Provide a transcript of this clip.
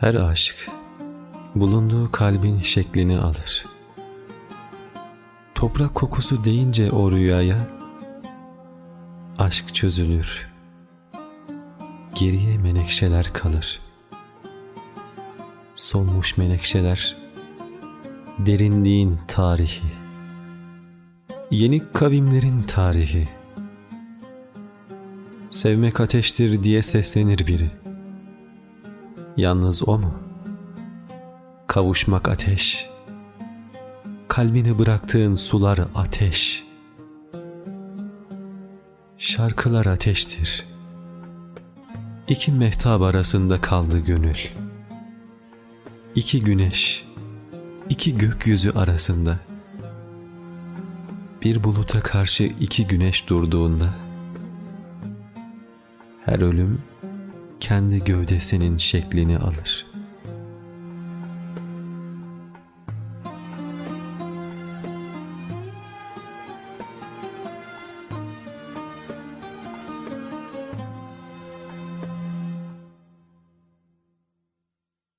Her aşk bulunduğu kalbin şeklini alır. Toprak kokusu deyince o rüyaya aşk çözülür. Geriye menekşeler kalır. Solmuş menekşeler derinliğin tarihi. Yeni kavimlerin tarihi. Sevmek ateştir diye seslenir biri. Yalnız o mu? Kavuşmak ateş. Kalbini bıraktığın sular ateş. Şarkılar ateştir. İki mehtap arasında kaldı gönül. İki güneş, iki gökyüzü arasında. Bir buluta karşı iki güneş durduğunda her ölüm kendi gövdesinin şeklini alır.